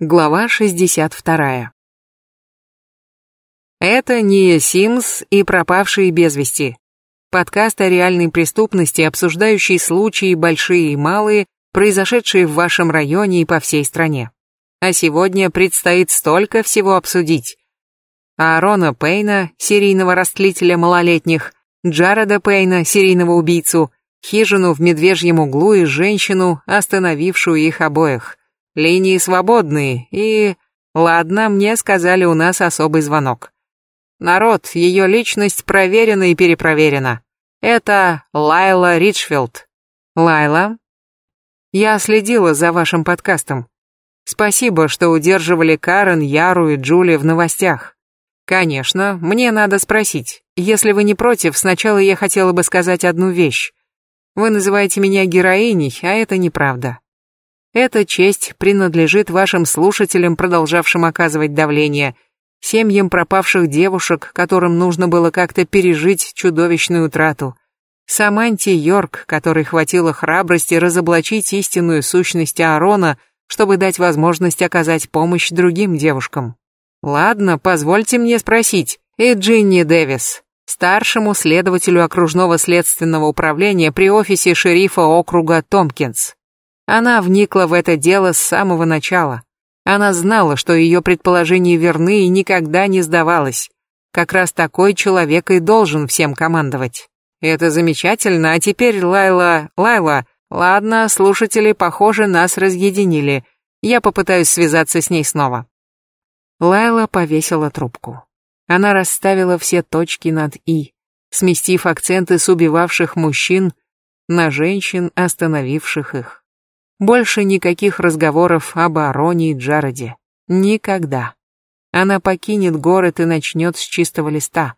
Глава 62. Это Ния Симс и пропавшие без вести. Подкаст о реальной преступности, обсуждающий случаи большие и малые, произошедшие в вашем районе и по всей стране. А сегодня предстоит столько всего обсудить. Аарона Пейна, серийного растлителя малолетних, Джареда Пейна, серийного убийцу, хижину в медвежьем углу и женщину, остановившую их обоих. Линии свободные и... Ладно, мне сказали, у нас особый звонок. Народ, ее личность проверена и перепроверена. Это Лайла Ричфилд. Лайла? Я следила за вашим подкастом. Спасибо, что удерживали Карен, Яру и Джули в новостях. Конечно, мне надо спросить. Если вы не против, сначала я хотела бы сказать одну вещь. Вы называете меня героиней, а это неправда. Эта честь принадлежит вашим слушателям, продолжавшим оказывать давление, семьям пропавших девушек, которым нужно было как-то пережить чудовищную утрату, Саманте Йорк, которой хватило храбрости разоблачить истинную сущность Аарона, чтобы дать возможность оказать помощь другим девушкам. Ладно, позвольте мне спросить, и Джинни Дэвис, старшему следователю окружного следственного управления при офисе шерифа округа Томпкинс. Она вникла в это дело с самого начала. Она знала, что ее предположения верны и никогда не сдавалась. Как раз такой человек и должен всем командовать. Это замечательно, а теперь Лайла... Лайла... Ладно, слушатели, похоже, нас разъединили. Я попытаюсь связаться с ней снова. Лайла повесила трубку. Она расставила все точки над «и», сместив акценты с убивавших мужчин на женщин, остановивших их. Больше никаких разговоров об Ароне и Джареде. Никогда. Она покинет город и начнет с чистого листа.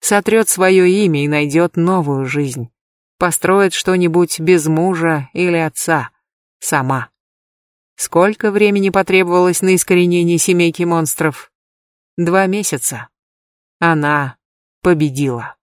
Сотрет свое имя и найдет новую жизнь. Построит что-нибудь без мужа или отца. Сама. Сколько времени потребовалось на искоренение семейки монстров? Два месяца. Она победила.